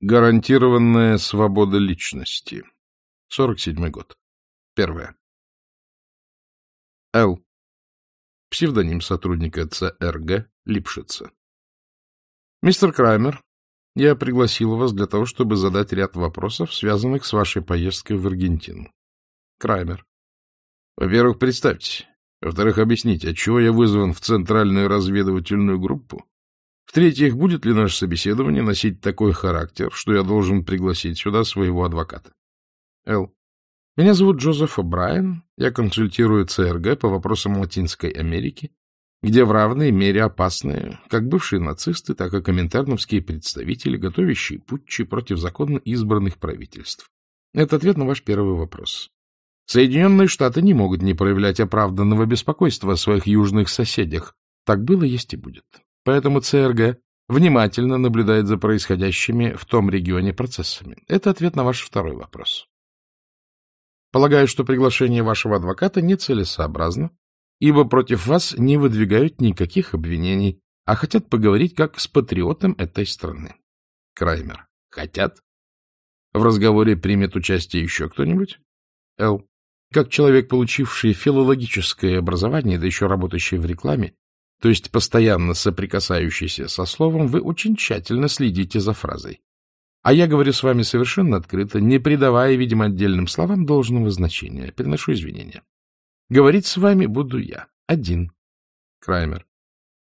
Гарантированная свобода личности. 47 год. Первое. Л. Псевдоним сотрудника ЦРГ Липшица. Мистер Краймер, я пригласил вас для того, чтобы задать ряд вопросов, связанных с вашей поездкой в Аргентину. Краймер. Во-первых, представьте. Во-вторых, объясните, отчего я вызван в Центральную разведывательную группу? В-третьих, будет ли наше собеседование носить такой характер, что я должен пригласить сюда своего адвоката? Л. Меня зовут Джозеф О'Брайен. Я консультирую ЦРГ по вопросам Латинской Америки, где в равной мере опасны как бывшие нацисты, так и коминтерновские представители, готовящие путчи против законно избранных правительств. Это ответ на ваш первый вопрос. Соединенные Штаты не могут не проявлять оправданного беспокойства о своих южных соседях. Так было, есть и будет. Поэтому ЦРГ внимательно наблюдает за происходящими в том регионе процессами. Это ответ на ваш второй вопрос. Полагаю, что приглашение вашего адвоката нецелесообразно, ибо против вас не выдвигают никаких обвинений, а хотят поговорить как с патриотом этой страны. Краймер. Хотят? В разговоре примет участие еще кто-нибудь? Л. Как человек, получивший филологическое образование, да еще работающий в рекламе, то есть постоянно соприкасающийся со словом, вы очень тщательно следите за фразой. А я говорю с вами совершенно открыто, не придавая, видимо, отдельным словам должного значения. Приношу извинения. Говорить с вами буду я, один. Краймер.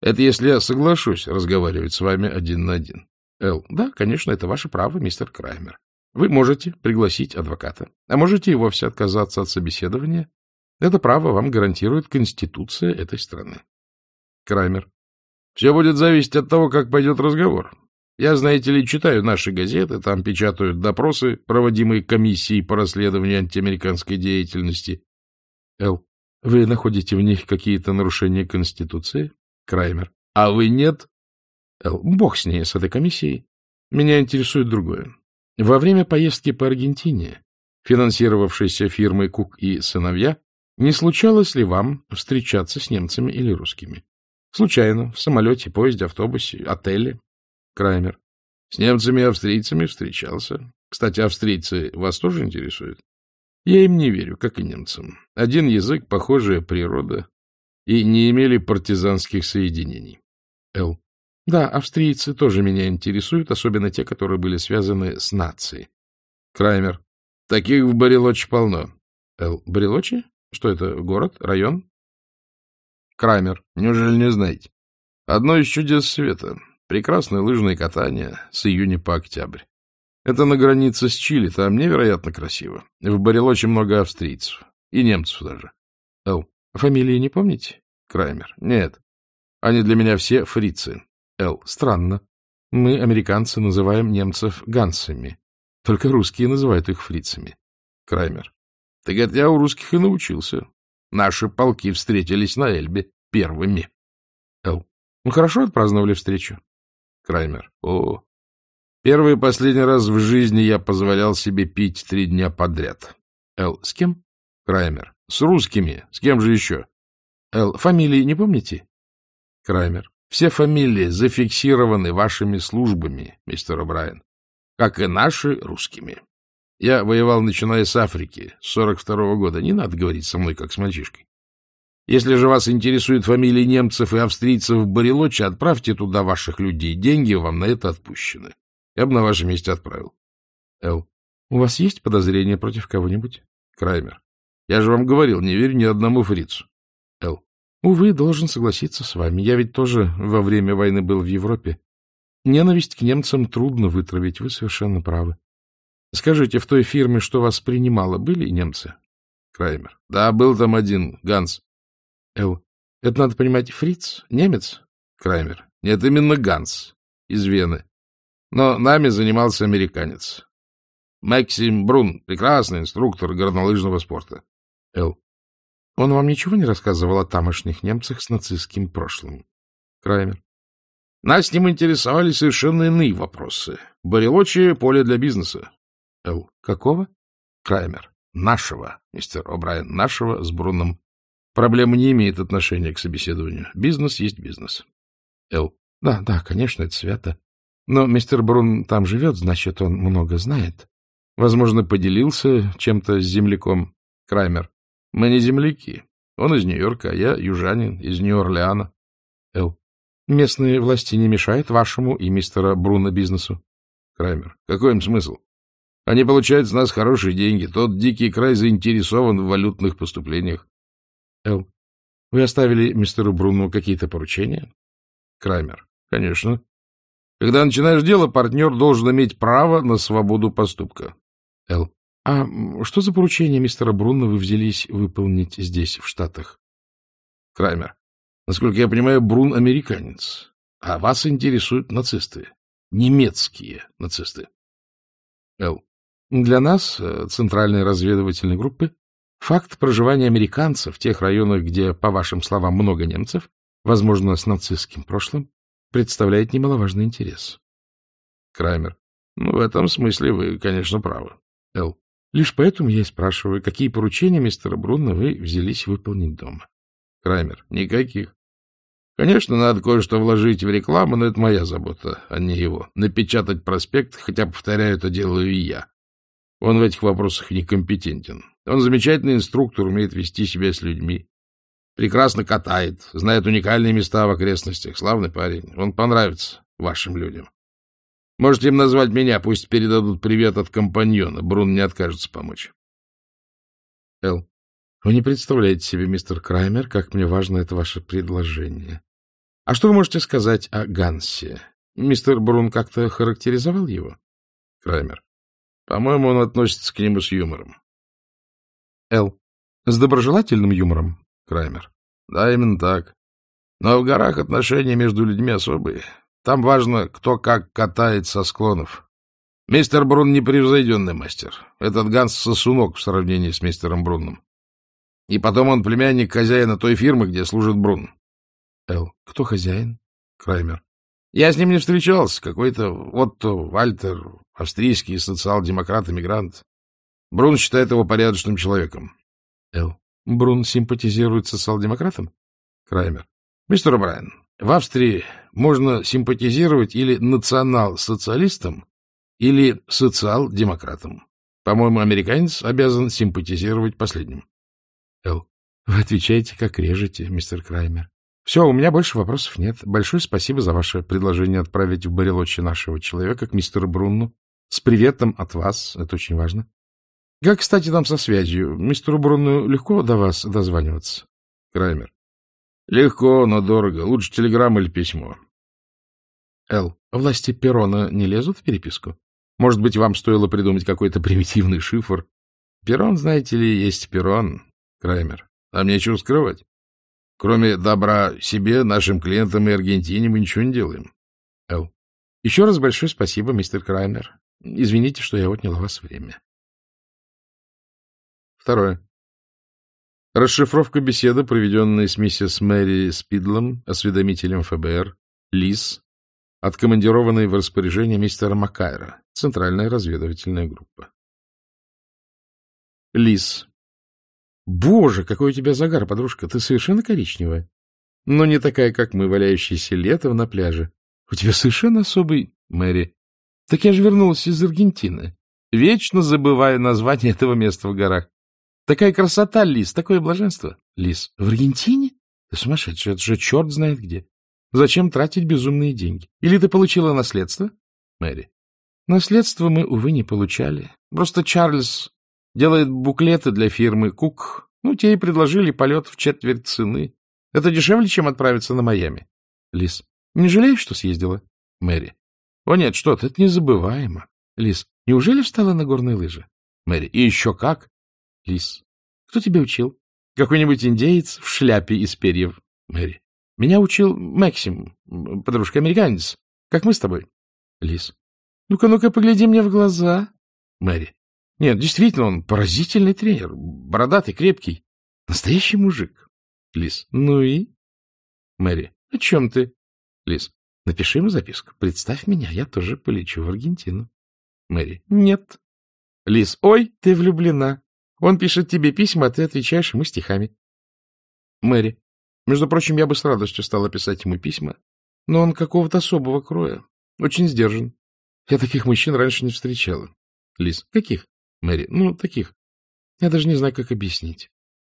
Это если я соглашусь разговаривать с вами один на один. Эл. Да, конечно, это ваше право, мистер Краймер. Вы можете пригласить адвоката, а можете и вовсе отказаться от собеседования. Это право вам гарантирует Конституция этой страны. Крамер. Все будет зависеть от того, как пойдет разговор. Я, знаете ли, читаю наши газеты, там печатают допросы, проводимые комиссией по расследованию антиамериканской деятельности. Л. Вы находите в них какие-то нарушения Конституции? Краймер. А вы нет? Л. Бог с ней, с этой комиссией. Меня интересует другое. Во время поездки по Аргентине, финансировавшейся фирмой Кук и сыновья, не случалось ли вам встречаться с немцами или русскими? Случайно, в самолете, поезде, автобусе, отеле. Краймер. С немцами и австрийцами встречался. Кстати, австрийцы вас тоже интересуют? Я им не верю, как и немцам. Один язык, похожая природа, и не имели партизанских соединений. Л. Да, австрийцы тоже меня интересуют, особенно те, которые были связаны с нацией. Краймер. Таких в Барелоче полно. Л. Барелочи? Что это, город, район? Крамер. Неужели не знаете? Одно из чудес света. Прекрасное лыжное катание с июня по октябрь. Это на границе с Чили, там невероятно красиво. В Барелоче много австрийцев. И немцев даже. Л. Фамилии не помните? Краймер. Нет. Они для меня все фрицы. Л. Странно. Мы, американцы, называем немцев гансами. Только русские называют их фрицами. Краймер. Так это я у русских и научился. Наши полки встретились на Эльбе первыми. Л. Ну, хорошо отпраздновали встречу. Краймер. О, первый и последний раз в жизни я позволял себе пить три дня подряд. Л. С кем? Краймер. С русскими. С кем же еще? Л. Фамилии не помните? Краймер. Все фамилии зафиксированы вашими службами, мистер О'Брайен, как и наши русскими. Я воевал, начиная с Африки, с 42-го года. Не надо говорить со мной, как с мальчишкой. Если же вас интересуют фамилии немцев и австрийцев в Барелоче, отправьте туда ваших людей. Деньги вам на это отпущены. Я бы на вашем месте отправил. Л. У вас есть подозрения против кого-нибудь? Краймер. Я же вам говорил, не верю ни одному фрицу. Л. Увы, должен согласиться с вами. Я ведь тоже во время войны был в Европе. Ненависть к немцам трудно вытравить, вы совершенно правы. Скажите, в той фирме, что вас принимала, были немцы? Краймер. Да, был там один, Ганс. Эл. Это надо понимать, фриц, немец? Краймер. Нет, именно Ганс, из Вены. Но нами занимался американец. Максим Брун, прекрасный инструктор горнолыжного спорта. Эл. Он вам ничего не рассказывал о тамошних немцах с нацистским прошлым? Краймер. Нас с ним интересовали совершенно иные вопросы. Барелочи — поле для бизнеса. Л. Какого? Краймер. Нашего, мистер О'Брайен, нашего с Бруном. Проблема не имеет отношения к собеседованию. Бизнес есть бизнес. Л. Да, да, конечно, это свято. Но мистер Брун там живет, значит, он много знает. Возможно, поделился чем-то с земляком. Краймер. Мы не земляки. Он из Нью-Йорка, а я южанин, из Нью-Орлеана. Эл. Местные власти не мешают вашему и мистера Бруна бизнесу. Краймер. Какой им смысл? Они получают с нас хорошие деньги. Тот дикий край заинтересован в валютных поступлениях. Эл. Вы оставили мистеру Бруну какие-то поручения? Краймер. Конечно. Когда начинаешь дело, партнер должен иметь право на свободу поступка. Эл. А что за поручение мистера Бруно вы взялись выполнить здесь, в Штатах? Краймер. Насколько я понимаю, Брун американец, а вас интересуют нацисты. Немецкие нацисты. Л. Для нас, э, Центральной разведывательной группы, факт проживания американцев в тех районах, где, по вашим словам, много немцев, возможно, с нацистским прошлым, представляет немаловажный интерес. Краймер. Ну, в этом смысле вы, конечно, правы. Л. Лишь поэтому я и спрашиваю, какие поручения мистера Бруна вы взялись выполнить дома? Краймер. Никаких. Конечно, надо кое-что вложить в рекламу, но это моя забота, а не его. Напечатать проспект, хотя, повторяю, это делаю и я. Он в этих вопросах некомпетентен. Он замечательный инструктор, умеет вести себя с людьми. Прекрасно катает, знает уникальные места в окрестностях. Славный парень. Он понравится вашим людям. Можете им назвать меня, пусть передадут привет от компаньона. Брун не откажется помочь. Эл. Вы не представляете себе, мистер Краймер, как мне важно это ваше предложение. А что вы можете сказать о Гансе? Мистер Брун как-то характеризовал его? Краймер. По-моему, он относится к нему с юмором. Эл. С доброжелательным юмором? Краймер. Да, именно так. Но в горах отношения между людьми особые. Там важно, кто как катает со склонов. Мистер Брун непревзойденный мастер. Этот Ганс сосунок в сравнении с мистером Брунном. И потом он племянник хозяина той фирмы, где служит Брун. Эл. Кто хозяин? Краймер. Я с ним не встречался. Какой-то Отто Вальтер, австрийский социал-демократ-эмигрант. Брун считает его порядочным человеком. Эл. Брун симпатизирует социал-демократам? Краймер. Мистер Брайан, в Австрии можно симпатизировать или национал-социалистам, или социал-демократам. По-моему, американец обязан симпатизировать последним. Эл. Вы отвечаете, как режете, мистер Краймер. Все, у меня больше вопросов нет. Большое спасибо за ваше предложение отправить в Барелочи нашего человека к мистеру Брунну. С приветом от вас. Это очень важно. Как, кстати, там со связью? Мистеру Брунну легко до вас дозваниваться? Краймер. Легко, но дорого. Лучше телеграмма или письмо. Л. Власти Перона не лезут в переписку? Может быть, вам стоило придумать какой-то примитивный шифр? Перон, знаете ли, есть Перон. Краймер. Нам нечего скрывать. Кроме добра себе, нашим клиентам и Аргентине мы ничего не делаем. Л. Еще раз большое спасибо, мистер Краймер. Извините, что я отнял у вас время. Второе. Расшифровка беседы, проведенной с миссис Мэри Спидлом, осведомителем ФБР, ЛИС, откомандированной в распоряжение мистера Макайра, Центральная разведывательная группа. ЛИС. Боже, какой у тебя загар, подружка, ты совершенно коричневая. Но не такая, как мы, валяющиеся летом на пляже. У тебя совершенно особый... Мэри. Так я же вернулась из Аргентины. Вечно забываю название этого места в горах. Такая красота, Лис, такое блаженство. Лис, в Аргентине? Ты сумасшедший, это же черт знает где. Зачем тратить безумные деньги? Или ты получила наследство? Мэри. Наследство мы, увы, не получали. Просто Чарльз делает буклеты для фирмы Кук. Ну, те и предложили полет в четверть цены. Это дешевле, чем отправиться на Майами. Лис. Не жалеешь, что съездила? Мэри. О нет, что ты, это незабываемо. Лис. Неужели встала на горные лыжи? Мэри. И еще как. Лис. Кто тебя учил? Какой-нибудь индеец в шляпе из перьев? Мэри. Меня учил Максим, подружка-американец, как мы с тобой. Лис. Ну-ка, ну-ка, погляди мне в глаза. Мэри. Нет, действительно, он поразительный тренер, бородатый, крепкий. Настоящий мужик. Лис. Ну и? Мэри. О чем ты? Лис. Напиши ему записку. Представь меня, я тоже полечу в Аргентину. Мэри. Нет. Лис. Ой, ты влюблена. Он пишет тебе письма, а ты отвечаешь ему стихами. Мэри. Между прочим, я бы с радостью стала писать ему письма, но он какого-то особого кроя. Очень сдержан. Я таких мужчин раньше не встречала. Лис. Каких? Мэри. Ну, таких. Я даже не знаю, как объяснить.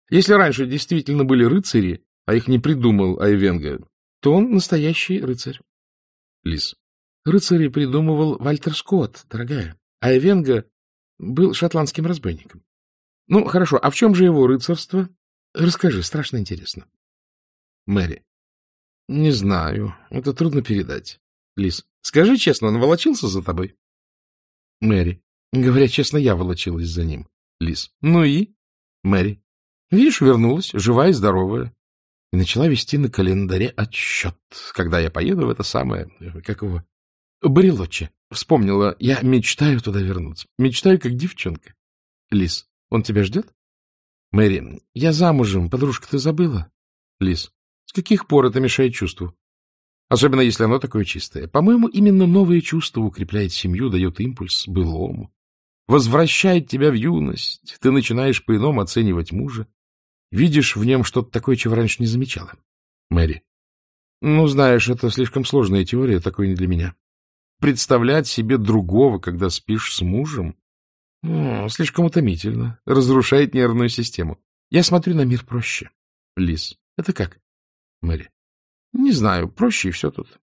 Если раньше действительно были рыцари, а их не придумал Айвенга, то он настоящий рыцарь. Лис. Рыцари придумывал Вальтер Скотт, дорогая. А Айвенга был шотландским разбойником. Ну, хорошо, а в чем же его рыцарство? Расскажи, страшно интересно. Мэри. Не знаю, это трудно передать. Лис. Скажи честно, он волочился за тобой? Мэри. Говоря честно, я волочилась за ним. Лис. Ну и? Мэри. Видишь, вернулась, живая и здоровая. И начала вести на календаре отсчет, когда я поеду в это самое, как его, Барелочи. Вспомнила, я мечтаю туда вернуться. Мечтаю, как девчонка. Лис. Он тебя ждет? Мэри. Я замужем. Подружка, ты забыла? Лис. С каких пор это мешает чувству? Особенно, если оно такое чистое. По-моему, именно новое чувство укрепляет семью, дает импульс былому. Возвращает тебя в юность. Ты начинаешь по-иному оценивать мужа. Видишь в нем что-то такое, чего раньше не замечала. Мэри. Ну, знаешь, это слишком сложная теория, такое не для меня. Представлять себе другого, когда спишь с мужем, слишком утомительно, разрушает нервную систему. Я смотрю на мир проще. Лис. Это как? Мэри. Не знаю, проще и все тут.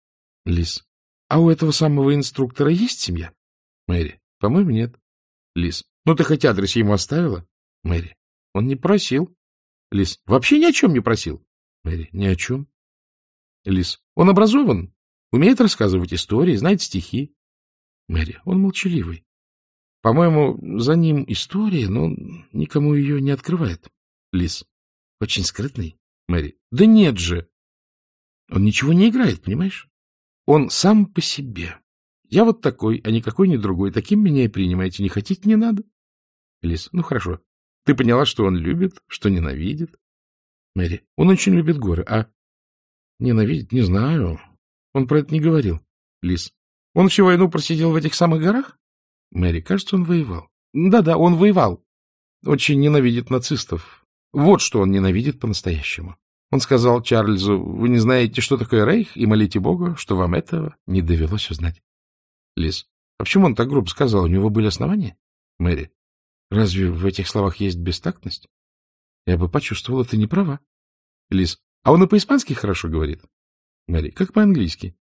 Лис. А у этого самого инструктора есть семья? Мэри. По-моему, нет. Лис. Ну, ты хоть адрес ему оставила? Мэри. Он не просил. Лис. Вообще ни о чем не просил. Мэри. Ни о чем. Лис. Он образован, умеет рассказывать истории, знает стихи. Мэри. Он молчаливый. По-моему, за ним история, но никому ее не открывает. Лис. Очень скрытный. Мэри. Да нет же. Он ничего не играет, понимаешь? Он сам по себе. Я вот такой, а никакой не другой. Таким меня и принимаете. Не хотите, не надо. Лис. Ну, хорошо. Ты поняла, что он любит, что ненавидит? Мэри. Он очень любит горы, а ненавидит? Не знаю. Он про это не говорил. Лис. Он всю войну просидел в этих самых горах? Мэри, кажется, он воевал. Да-да, он воевал. Очень ненавидит нацистов. Вот что он ненавидит по-настоящему. Он сказал Чарльзу, вы не знаете, что такое рейх, и молите Бога, что вам этого не довелось узнать. Лиз, а почему он так грубо сказал? У него были основания? Мэри, разве в этих словах есть бестактность? Я бы почувствовала, ты не права. Лиз, а он и по-испански хорошо говорит? Мэри, как по-английски?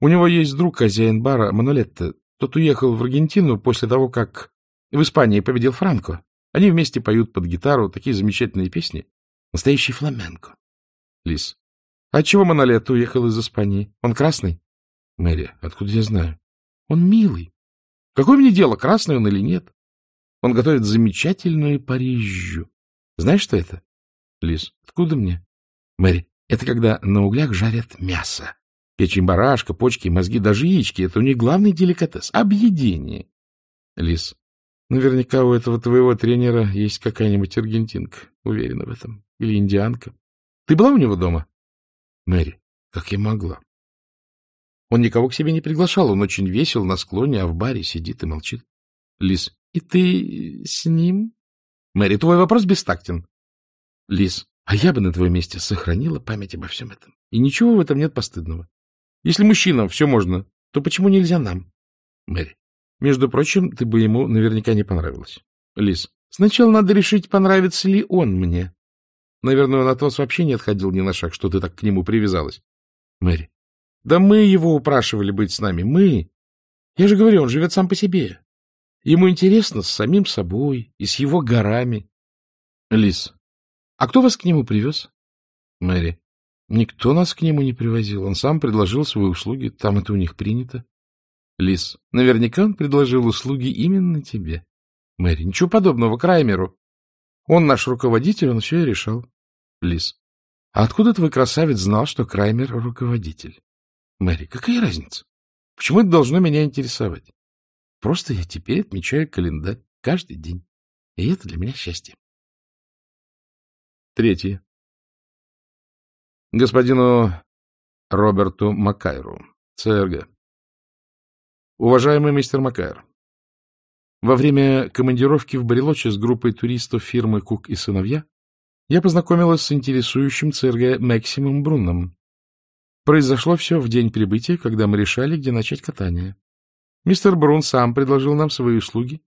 У него есть друг, хозяин бара Манолетто. Тот уехал в Аргентину после того, как в Испании победил Франко. Они вместе поют под гитару такие замечательные песни. Настоящий фламенко. Лис. А чего Монолет уехал из Испании? Он красный? Мэри. Откуда я знаю? Он милый. Какое мне дело, красный он или нет? Он готовит замечательную Парижью. Знаешь, что это? Лис. Откуда мне? Мэри. Это когда на углях жарят мясо. Печень барашка, почки, мозги, даже яички — это у них главный деликатес — объедение. Лис. Наверняка у этого твоего тренера есть какая-нибудь аргентинка. Уверена в этом. Или индианка. Ты была у него дома? Мэри. Как я могла? Он никого к себе не приглашал. Он очень весел на склоне, а в баре сидит и молчит. Лис. И ты с ним? Мэри, твой вопрос бестактен. Лис. А я бы на твоем месте сохранила память обо всем этом. И ничего в этом нет постыдного. Если мужчинам все можно, то почему нельзя нам? Мэри. Между прочим, ты бы ему наверняка не понравилась. Лиз. Сначала надо решить, понравится ли он мне. Наверное, он от вас вообще не отходил ни на шаг, что ты так к нему привязалась. Мэри. Да мы его упрашивали быть с нами. Мы. Я же говорю, он живет сам по себе. Ему интересно с самим собой и с его горами. Лиз. А кто вас к нему привез? Мэри. Никто нас к нему не привозил. Он сам предложил свои услуги. Там это у них принято. Лис. Наверняка он предложил услуги именно тебе. Мэри. Ничего подобного, Краймеру. Он наш руководитель, он все и решал. Лис. А откуда твой красавец знал, что Краймер — руководитель? Мэри. Какая разница? Почему это должно меня интересовать? Просто я теперь отмечаю календарь каждый день. И это для меня счастье. Третье. Господину Роберту Макайру, ЦРГ. Уважаемый мистер Макайр, во время командировки в Барелоче с группой туристов фирмы «Кук и сыновья» я познакомилась с интересующим ЦРГ Максимом Брунном. Произошло все в день прибытия, когда мы решали, где начать катание. Мистер Брун сам предложил нам свои услуги,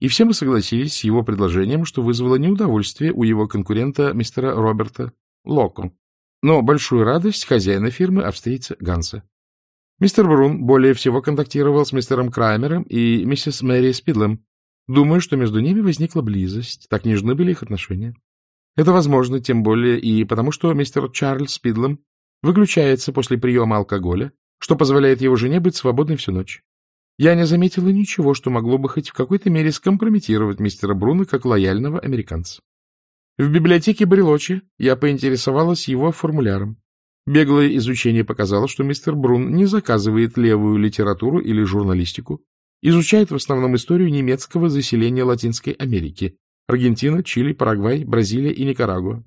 и все мы согласились с его предложением, что вызвало неудовольствие у его конкурента мистера Роберта Локу, но большую радость хозяина фирмы, австрийца Ганса. Мистер Брун более всего контактировал с мистером Краймером и миссис Мэри Спидлем. Думаю, что между ними возникла близость, так нежны были их отношения. Это возможно, тем более и потому, что мистер Чарльз Спидлем выключается после приема алкоголя, что позволяет его жене быть свободной всю ночь. Я не заметила ничего, что могло бы хоть в какой-то мере скомпрометировать мистера Бруна как лояльного американца. В библиотеке Брелочи я поинтересовалась его формуляром. Беглое изучение показало, что мистер Брун не заказывает левую литературу или журналистику, изучает в основном историю немецкого заселения Латинской Америки, Аргентина, Чили, Парагвай, Бразилия и Никарагуа.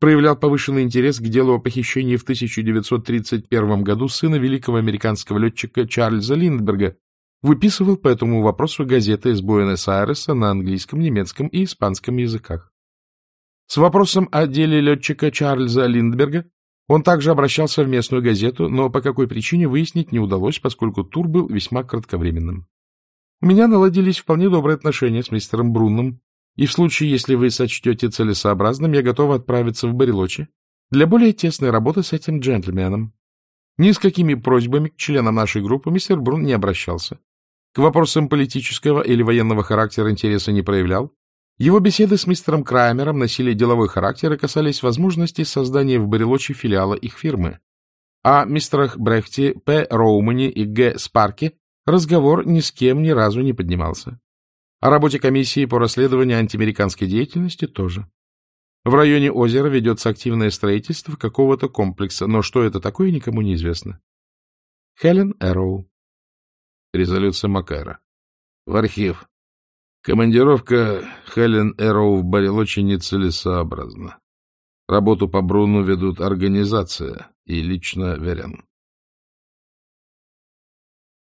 Проявлял повышенный интерес к делу о похищении в 1931 году сына великого американского летчика Чарльза Линдберга, выписывал по этому вопросу газеты из Буэнос-Айреса на английском, немецком и испанском языках. С вопросом о деле летчика Чарльза Линдберга он также обращался в местную газету, но по какой причине выяснить не удалось, поскольку тур был весьма кратковременным. У меня наладились вполне добрые отношения с мистером Брунном, и в случае, если вы сочтете целесообразным, я готова отправиться в Барелочи для более тесной работы с этим джентльменом. Ни с какими просьбами к членам нашей группы мистер Брун не обращался. К вопросам политического или военного характера интереса не проявлял. Его беседы с мистером Краймером носили деловой характер и касались возможности создания в Барелочи филиала их фирмы. О мистерах Брехте, П. Роумане и Г. Спарке разговор ни с кем ни разу не поднимался. О работе комиссии по расследованию антиамериканской деятельности тоже. В районе озера ведется активное строительство какого-то комплекса, но что это такое, никому не известно. Хелен Эроу. Резолюция Макара. В архив. Командировка Хелен Эроу в Барелочи нецелесообразна. Работу по Бруну ведут организация и лично Верен.